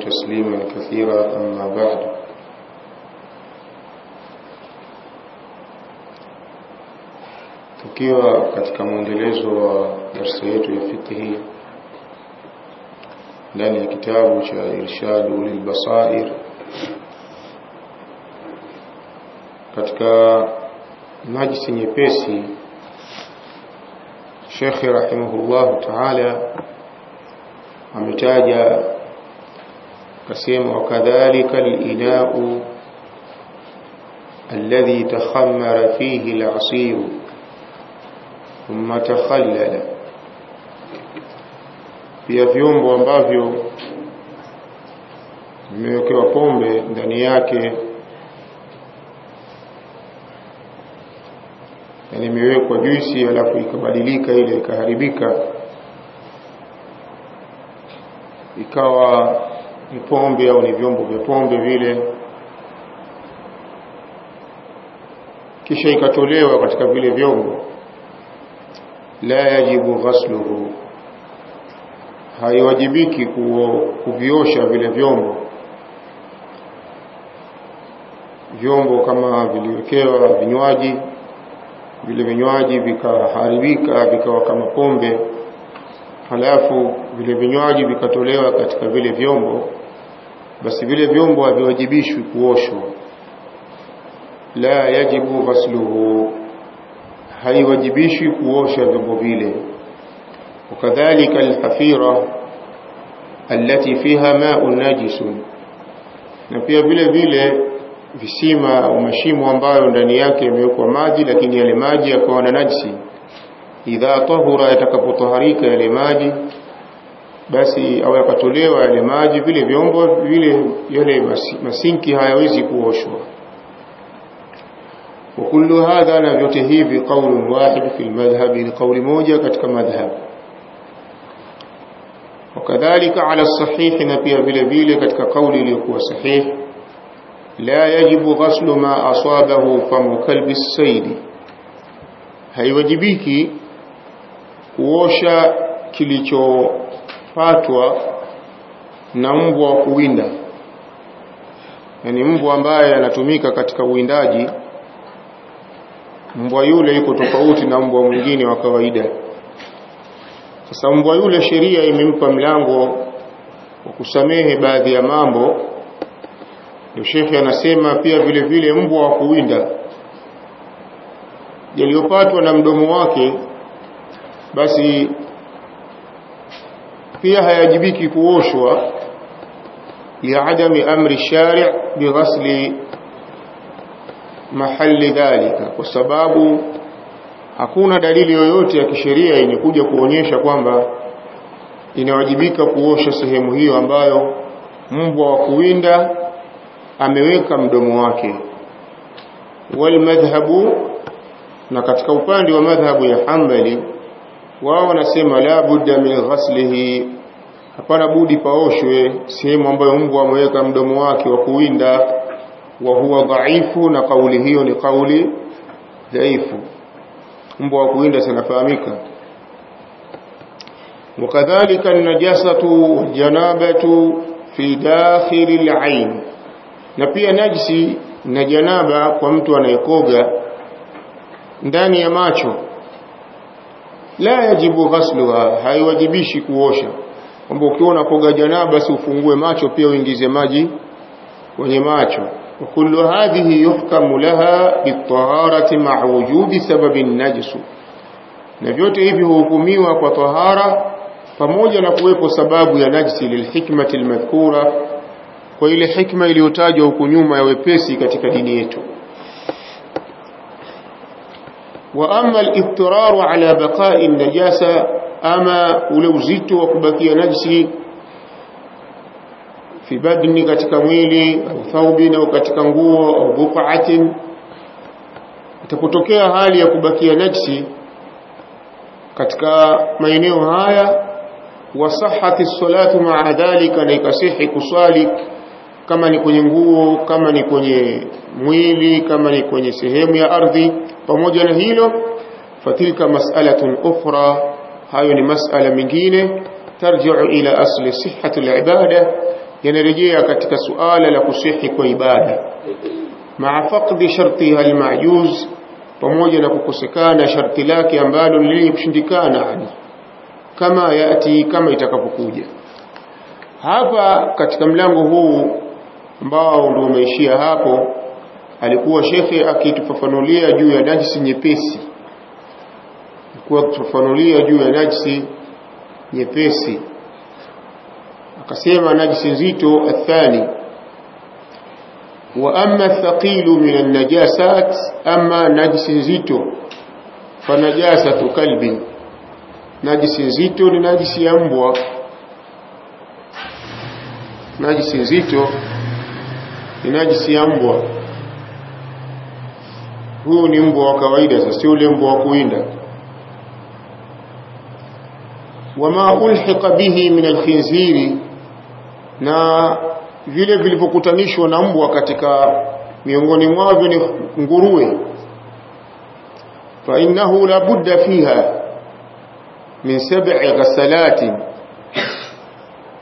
تسليما كثيرا أما بعد tukiwa katika mwendelezo wa darsa yetu ya fiqhi ndani ya kitabu cha irshadu lilbasair katika majisi nyepesi shekhe rahimahullahu taala ametaja فسيم وكذلك الإناء الذي تخمر فيه العصير ثم تخلل. في يوم وانبافيو ميوكي وقومبي دانياكي يعني ميوك وجيسي يلاكو يكبدليك إليك إلى ikawa ni pombe au ni vyombo vya pombe vile. Kisha ikatolewa katika vile vyombo. La yajibu ghasluhu. Haiwajibiki kuviosha vile vyombo. Vyombo kama viliwekewa vinywaji vile vinywaji vikaharibika vikawa kama pombe. Halafu vile vinywaji vikatolewa katika vile vyombo basi vile vyombo haviwajibishwi kuoshwa. La yajibu ghasluhu haiwajibishwi kuosha vyombo vile. Wakadhalika alhafira allati fiha ma'un najisun na pia vile vile visima au mashimo ambayo ndani yake yamewekwa maji lakini yale maji yakawa na najisi. Idha tahura yatakapotaharika yale maji basi au yakatolewa yale maji, vile vyombo vile, yale masinki hayawezi kuoshwa. Wa kullu hadha, na vyote hivi, qaulun wahid fi lmadhhabi, ni kauli moja katika madhhab. Wakadhalika ala sahihi, na pia vile vile katika kauli iliyokuwa sahihi, la yajibu ghaslu ma asabahu famu kalbi saidi, haiwajibiki kuosha kilicho kilichopatwa na mbwa wa kuwinda. Yani mbwa ambaye anatumika katika uwindaji mbwa yule yuko tofauti na mbwa mwingine wa kawaida. Sasa mbwa yule sheria imempa mlango wa kusamehe baadhi ya mambo. Ndio shekhe anasema pia vile vile mbwa wa kuwinda. Yaliyopatwa na mdomo wake basi pia hayajibiki kuoshwa liadami amri shari' bighasli mahali dhalika kwa sababu hakuna dalili yoyote ya kisheria yenye kuja kuonyesha kwamba inawajibika kuosha sehemu hiyo ambayo mbwa wa kuwinda ameweka mdomo wake. Walmadhhabu na katika upande wa madhhabu ya Hanbali wao wanasema la budda min ghaslihi, hapana budi paoshwe sehemu ambayo mbwa ameweka mdomo wake wa kuwinda. Wa huwa dhaifu, na kauli hiyo ni kauli dhaifu. Mbwa wa kuwinda sanafahamika. Wakadhalika najasatu waljanabatu fi dakhili alain, na pia najisi na janaba kwa mtu anayekoga ndani ya macho la yajibu ghasluha haiwajibishi kuosha. Kwamba ukiona koga janaba basi ufungue macho pia uingize maji kwenye macho. Kullu hadhihi yuhkamu laha bitaharati ma'a wujudi sababi najis na vyote hivi huhukumiwa kwa tahara pamoja na kuwepo sababu ya najisi lilhikmati almadhkura kwa ile hikma iliyotajwa huku nyuma ya wepesi katika dini yetu wa amma al-ittiraru ala baqa'i an-najasa ama ule uzito wa kubakia najisi fi badni katika mwili au thawbin au katika nguo au buqatin itakutokea hali ya kubakia najsi katika maeneo haya wasahati salatu maa dhalika na ikasihi kuswali kama ni kwenye nguo kama ni kwenye mwili kama ni kwenye sehemu ya ardhi. Pamoja na hilo fatilka mas'alatun ukhra hayo ni mas'ala mengine. Tarji'u ila asli sihhati al-ibada yanarejea katika suala la kusihi kwa ibada. Maa faqdi shartiha al-ma'juz pamoja na kukosekana sharti lake ambalo lenye kushindikana kama yati kama itakapokuja. Hapa katika mlango huu ambao ndio umeishia hapo alikuwa shekhe akitufafanulia juu ya najisi nyepesi. Alikuwa akitufafanulia juu ya najisi nyepesi. Akasema najisi nzito athani. Wa amma thaqilu min alnajasat, ama najisi nzito fa najasatu kalbi najisi nzito ni najisi ya mbwa. Najisi nzito ni najisi ya mbwa. Huu ni mbwa wa kawaida sasa sio ule mbwa wa kuinda wama ulhiqa bihi min alkhinziri na vile vilivyokutanishwa na mbwa katika miongoni mwavyo ni nguruwe. Fa innahu la budda fiha min sab'i ghasalati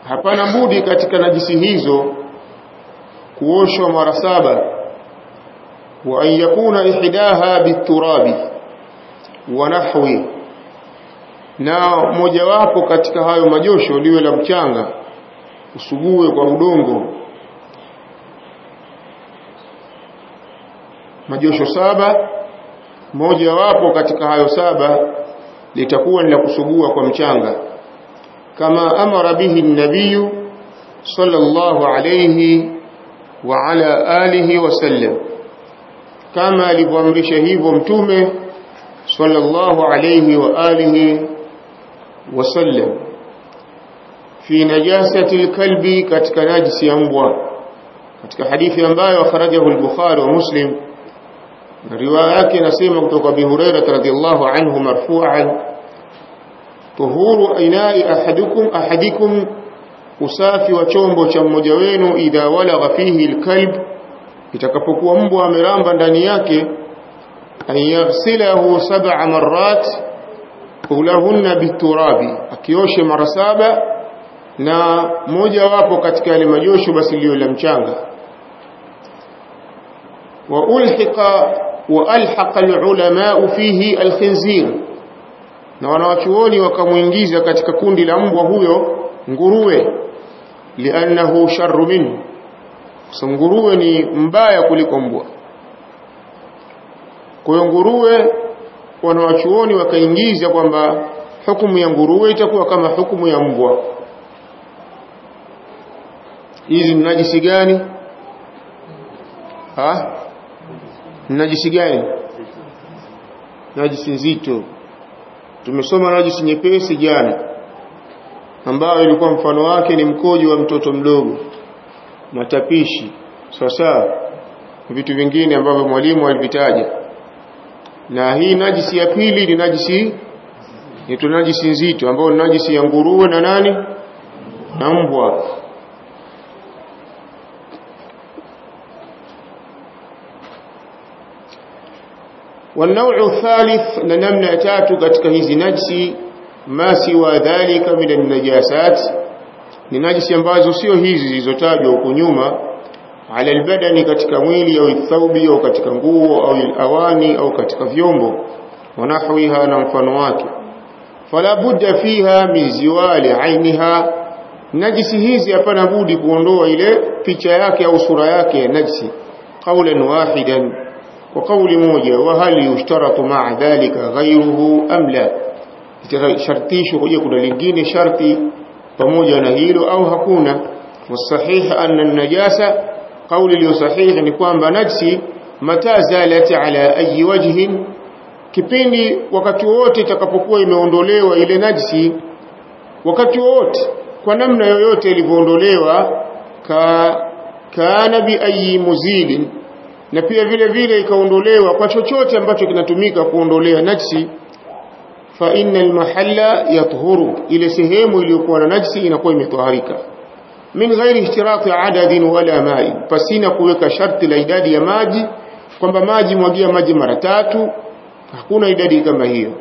hapana budi katika najisi hizo kuoshwa mara saba wa an yakuna ihdaha biturabi wa nahwi. Na mojawapo katika hayo majosho liwe la mchanga usugue kwa udongo. Majosho saba moja wapo katika hayo saba litakuwa ni la kusugua kwa mchanga. Kama amara bihi nabiyu sallallahu alayhi ala alihi wasallam kama alivyoamrisha hivyo mtume sallallahu alayhi wa alihi wasallam fi najasati alkalbi katika najisi ya mbwa katika hadithi ambayo akhrajahu al-Bukhari wa Muslim riwaya yake inasema kutoka Abi Hurairah radhiyallahu anhu marfu'an tuhuru inai ahadukum ahadikum usafi wa chombo cha mmoja wenu idha walagha fihi alkalb itakapokuwa mbwa ameramba ndani yake ayaghsilahu sab'a marrat ulahunna biturabi akioshe mara saba na moja wapo katika yale majosho basi liyo la mchanga. Wa ulhiqa wa alhaqa alulama fihi alkhinzir na wanawachuoni wakamuingiza katika kundi la mbwa huyo nguruwe liannahu sharru minhu. Nguruwe ni mbaya kuliko mbwa. Kwa hiyo nguruwe wanawachuoni wakaingiza kwamba hukumu ya nguruwe itakuwa kama hukumu ya mbwa. Hizi ni najisi gani? Ha? Najisi gani? Najisi nzito. Tumesoma najisi nyepesi jana ambayo ilikuwa mfano wake ni mkojo wa mtoto mdogo matapishi sawa sawa vitu vingine ambavyo mwalimu alivitaja na hii najisi ya pili ni najisi ni najisi nzito ambayo ni najisi ya nguruwe na nani na mbwa والنوع الثالث لنمنا تاتو katika hizi najisi ma siwa dhalika min an-najasat. Ni najisi ambazo sio hizi zilizotajwa huko nyuma. Ala albadani katika mwili au thawbi au katika nguo au awani au katika vyombo. Wanahwiha na mfano wake. Fala budda fiha min ziwali ainiha najisi hizi hapana budi kuondoa ile picha yake au sura yake ya najisi. Qawlan wahidan. Kwa kauli moja wa hal yushtaratu ma'a dhalika ghayruhu am la shartisho kuja kuna lingine sharti pamoja na hilo au hakuna? Wasahihi anna an-najasa kauli iliyo sahihi ni kwamba najsi mata zalat ala ayi wajhin kipindi wakati wote itakapokuwa imeondolewa ile najsi wakati wote kwa namna yoyote ilivyoondolewa ka kana bi ayi muzilin na pia vile vile ikaondolewa kwa chochote ambacho kinatumika kuondolea najsi fa innal mahalla yatuhuru ile sehemu iliyokuwa na najsi inakuwa imetoharika min ghairi ihtirati adadin wala ma'i pasina kuweka sharti la idadi ya maji kwamba maji mwagia maji mara tatu hakuna idadi kama hiyo.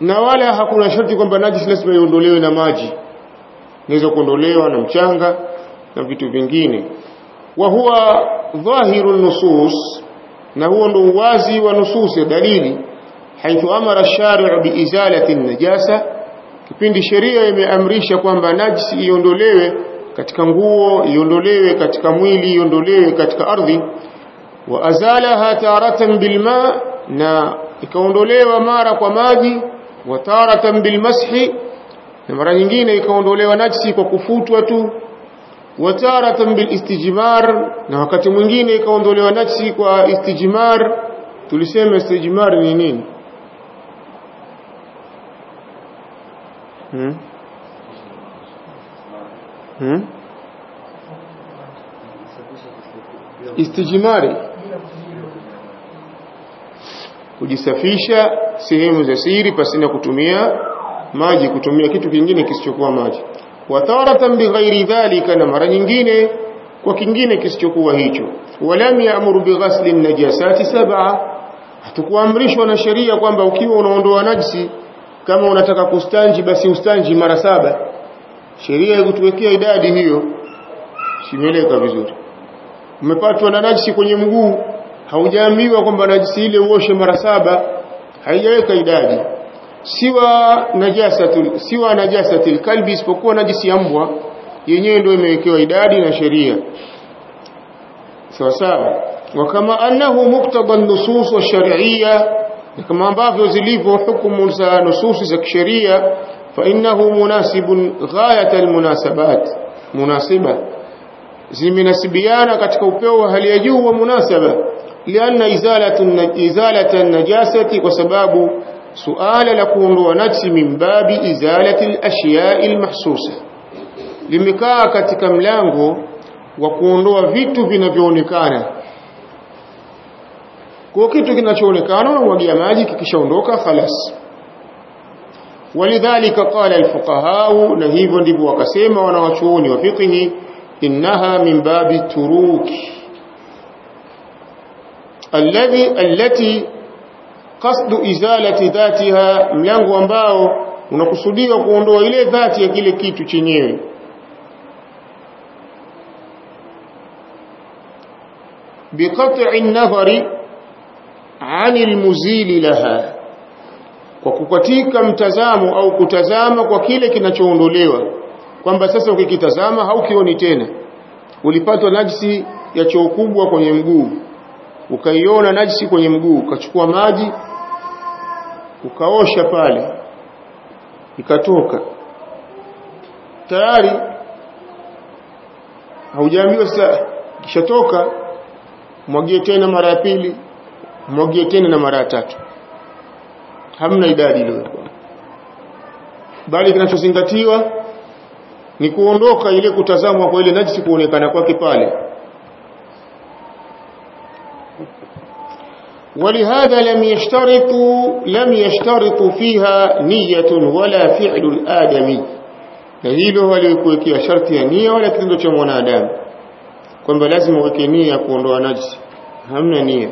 Na wala hakuna sharti kwamba najisi lazima iondolewe na maji. Inaweza kuondolewa na mchanga na vitu vingine. Wa huwa dhahiru nusus na huo ndo uwazi wa nusus ya dalili haithu amara shari'u biizalati najasa. Kipindi sheria imeamrisha kwamba najisi iondolewe katika nguo iondolewe katika mwili iondolewe katika ardhi. Wa azalaha taratan bilma na ikaondolewa mara kwa maji. Wa taratan bilmashi na mara nyingine ikaondolewa najisi kwa kufutwa tu. Wa taratan bilistijmar na wakati mwingine ikaondolewa najisi kwa istijmar. Tulisema istijmar ni nini hmm? Hmm? istijmari kujisafisha sehemu za siri pasina kutumia maji kutumia kitu kingine kisichokuwa maji wa taratan bighairi dhalika na mara nyingine kwa kingine kisichokuwa hicho walam yaamuru bighasli najasati sab'a hatukuamrishwa na sheria kwamba ukiwa unaondoa najisi kama unataka kustanji basi ustanji mara saba. Sheria ikutuwekea idadi hiyo. Simeleka vizuri. Umepatwa na najisi kwenye mguu. Haujaambiwa kwamba najisi ile uoshe mara saba. Haijaweka idadi. Siwa najasatul siwa najasatil kalbi isipokuwa najisi ya mbwa. Yenyewe ndio imewekewa idadi na sheria. Sawa sawa. Wa kama annahu muqtada an-nusus ash-shar'iyya kama ambavyo zilivyo hukumu za nususi za kisheria fa innahu munasibun ghayat al-munasabat munasiba. Zimenasibiana katika upeo wa hali ya juu wa munasaba. Lianna izalata najasati kwa sababu suala la kuondoa najsi min babi izalati al-ashya'i limekaa katika mlango wa kuondoa vitu vinavyoonekana kwa kitu kinachoonekana unamwagia maji kikishaondoka khalas. Walidhalika qala alfuqahau na hivyo ndivyo wakasema wanawachuoni wa fiqhi innaha min babi turuki. Alladhi allati qasd izalati dhatiha mlango ambao unakusudiwa kuondoa ile dhati ya kile kitu chenyewe. Biqat'i an-nadhari ani muzili laha kwa kukatika mtazamo au kutazama kwa kile kinachoondolewa kwamba sasa ukikitazama haukioni tena. Ulipatwa najisi ya choo kubwa kwenye mguu ukaiona najisi kwenye mguu ukachukua maji ukaosha pale ikatoka. Tayari haujaambiwa sasa kishatoka mwagie tena mara ya pili mwagie tena na mara ya tatu hamna idadi ile bali kinachozingatiwa ni kuondoka ile kutazamwa kwa ile najisi kuonekana kwake pale ولهذا لم يشترطوا لم يشترطوا فيها نية ولا فعل الآدمي na hilo walikuwekea sharti ya nia wala kitendo cha mwanadamu kwamba lazima uweke nia kuondoa najisi hamna nia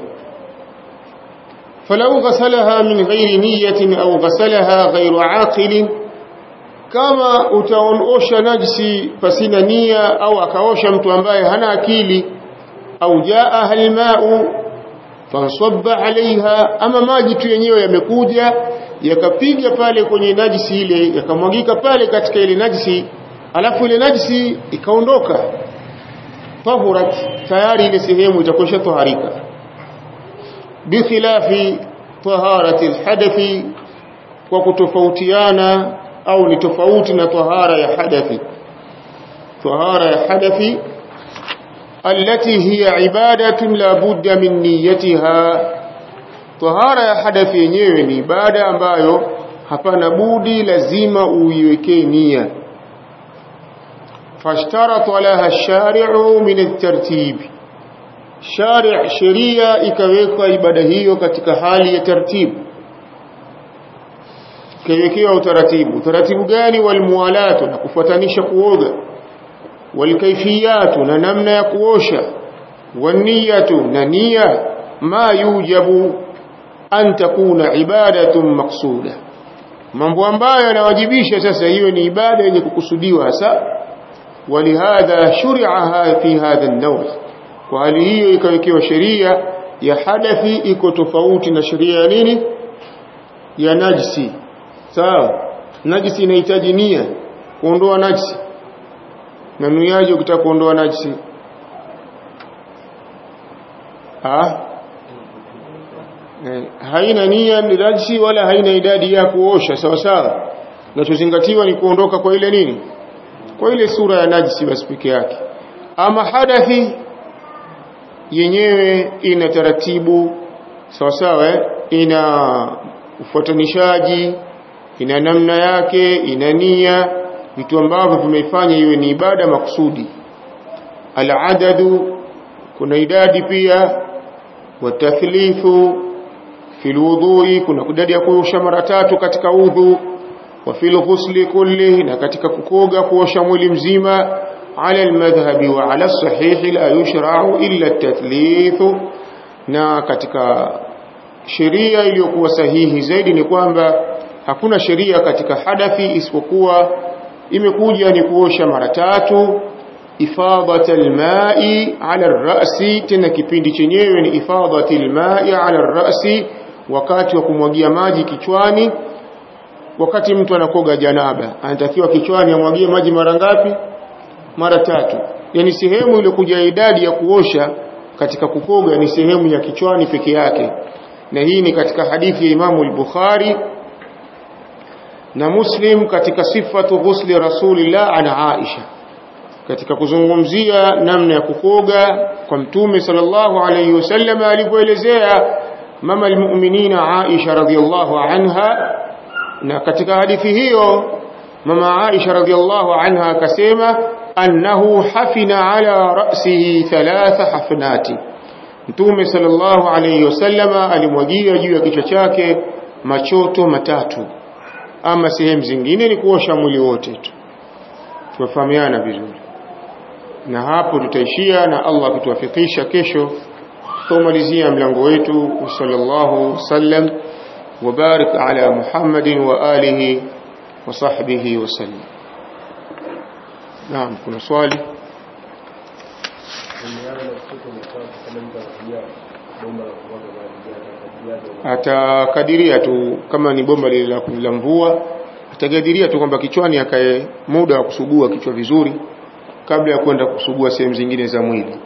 فلو غسلها من غير نية أو غسلها غير عاقل kama utaosha najisi pasina nia au akaosha mtu ambaye hana akili au jaa halmau fansabba alaiha ama maji tu yenyewe yamekuja yakapiga pale kwenye najisi ile yakamwagika pale katika ile najisi alafu ile najisi ikaondoka tahurat tayari ile sehemu itakuwa taharika بخلاف طهارة الحدث وكتفوتيانا أو لتفوتنا طهارة الحدث طهارة الحدث التي هي عبادة لا بد من نيتها. طهارة الحدث ينيرني بعد أن بايو حفن بودي لزيمة ويكينية فاشترط لها الشارع من الترتيب. Shari' sheria ikawekwa ibada hiyo katika hali ya taratibu ikawekewa utaratibu. Utaratibu gani? Walmualatu na kufuatanisha kuoga. Walkaifiyatu na namna ya kuosha. Waniyatu na nia ma yujabu an takuna ibadatun maqsuda. Mambo ambayo yanawajibisha sasa hiyo ni ibada yenye kukusudiwa hasa. Walihadha shuri'a fi hadha an-naw kwa hali hiyo ikawekewa sheria ya hadathi iko tofauti na sheria ya nini? Ya najisi. Sawa? Najisi inahitaji nia kuondoa najisi. Na nuiaje ukitaka kuondoa najisi? Ha? eh, haina nia ni najisi wala haina idadi ya kuosha sawa sawa. Kinachozingatiwa ni kuondoka kwa ile nini? Kwa ile sura ya najisi basi peke yake. Ama hadathi yenyewe ina taratibu sawa sawa eh? ina ufuatanishaji ina namna yake ina nia. Vitu ambavyo vimeifanya iwe ni ibada makusudi. Aladadu kuna idadi pia. Watathlifu fil wudhui kuna idadi ya kuosha mara tatu katika udhu wa fil kulli na katika kukoga kuosha mwili mzima ala المذهب وعلى الصحيح لا يشرع illa at-tathlithu na katika sheria iliyokuwa sahihi zaidi ni kwamba hakuna sheria katika hadathi isipokuwa imekuja ni kuosha mara tatu ifadhat alma'i ala ar-ra'si tena kipindi chenyewe ni ifadhat alma'i ala ar-ra'si wakati wa kumwagia maji kichwani wakati mtu anakoga janaba anatakiwa kichwani amwagie maji mara ngapi mara tatu. Yani sehemu iliyokuja idadi ya kuosha katika kukoga ni sehemu ya kichwani peke yake. Na hii ni katika hadithi ya Imamu al-Bukhari na Muslim katika sifatu ghusli Rasulillah an Aisha. Katika kuzungumzia namna ya kukoga kwa Mtume sallallahu alayhi wasallam alivyoelezea mama almu'minina Aisha radhiyallahu anha. Na katika hadithi hiyo mama Aisha radhiyallahu anha akasema annahu hafina ala ra'sihi thalatha hafnati Mtume sallallahu alayhi wasallama alimwagia juu ya kichwa chake machoto matatu, ama sehemu zingine ni kuosha mwili wote tu. Tuwafahamiana vizuri, na hapo tutaishia, na Allah akituwafikisha kesho tutamalizia mlango wetu. Sallallahu sallam wa barik ala Muhammadin wa alihi wa sahbihi wasallam. Naam, kuna swali. Atakadiria tu kama ni bomba lile la mvua, atakadiria tu kwamba kichwani akae muda wa kusugua kichwa vizuri kabla ya kwenda kusugua sehemu zingine za mwili.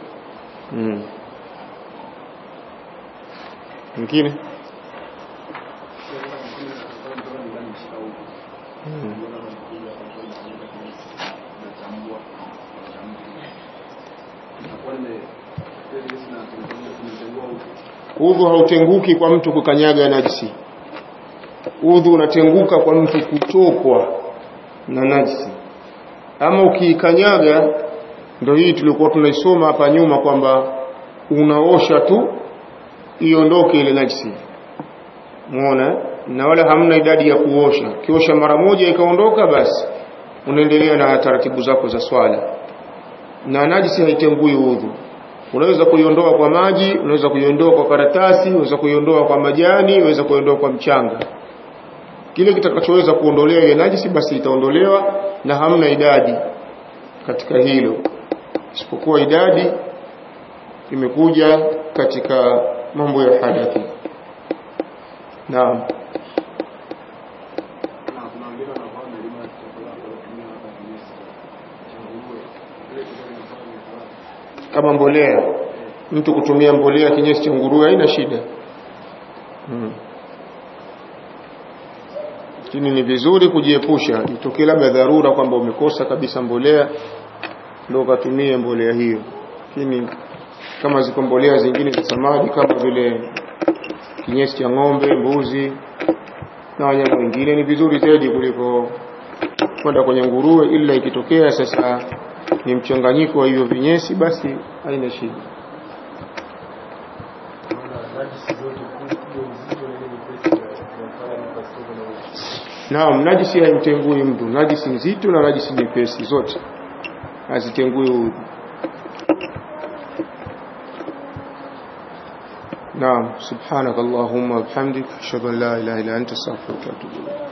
Mm. Mwingine? Udhu hautenguki kwa mtu kukanyaga najisi. Udhu unatenguka kwa mtu kutokwa na najisi. Ama ukiikanyaga ndio hii tulikuwa tunaisoma hapa nyuma kwamba unaosha tu iondoke ile najisi. Muona na wala hamna idadi ya kuosha. Kiosha mara moja ikaondoka basi unaendelea na taratibu zako za swala. Na najisi haitengui udhu unaweza kuiondoa kwa maji unaweza kuiondoa kwa karatasi unaweza kuiondoa kwa majani unaweza kuiondoa kwa mchanga. Kile kitakachoweza kuondolewa ile najisi basi itaondolewa na hamna idadi katika hilo. Isipokuwa idadi imekuja katika mambo ya hadathi. Naam kama mbolea. Mtu kutumia mbolea kinyesi cha nguruwe haina shida. Hmm. ni vizuri kujiepusha. Itokee labda dharura kwamba umekosa kabisa mbolea ndio ukatumie mbolea hiyo. Lakini kama ziko mbolea zingine za samadi kama vile kinyesi cha ng'ombe mbuzi na wanyama wengine ni vizuri zaidi kuliko kwenda kwenye nguruwe ila ikitokea sasa ni mchanganyiko wa hivyo vinyesi basi haina shida Naam, najisi haimtengui mtu. Najisi nzito na najisi nyepesi zote hazitengui udhu. Naam, subhanakallahumma wa bihamdika ashhadu an la ilaha illa anta astaghfiruka wa atubu ilayk.